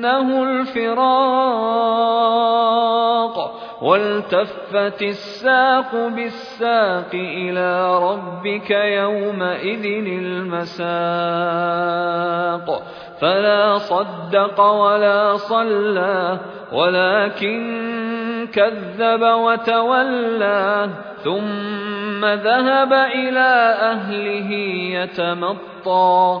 أنه الفراق والتفت الساق بالساق إلى ربك يومئذ المساق فلا صدق ولا صلى ولكن كذب وتولى ثم ذهب إلى أهله يتمطى